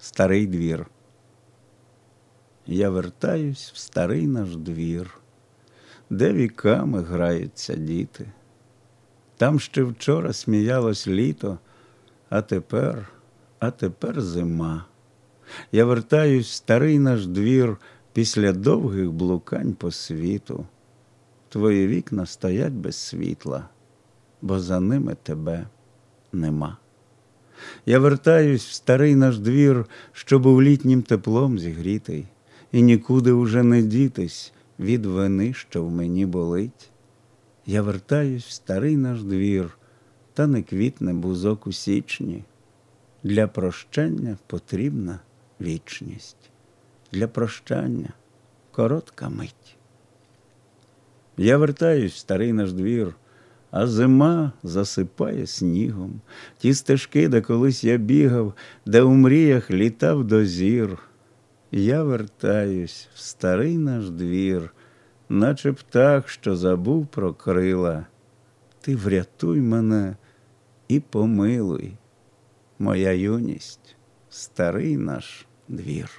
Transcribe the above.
старий двір. Я вертаюсь в старий наш двір, де віками граються діти. Там ще вчора сміялось літо, а тепер, а тепер зима. Я вертаюсь в старий наш двір після довгих блукань по світу. Твої вікна стоять без світла, бо за ними тебе нема. Я вертаюсь в старий наш двір, що був літнім теплом зігрітий, і нікуди уже не дітись від вини, що в мені болить. Я вертаюсь в старий наш двір, та не квітне бузок у січні. Для прощання потрібна вічність, для прощання коротка мить. Я вертаюсь в старий наш двір, а зима засипає снігом ті стежки, де колись я бігав, де у мріях літав до зір. Я вертаюсь в старий наш двір, наче птах, що забув про крила. Ти врятуй мене і помилуй, моя юність, старий наш двір.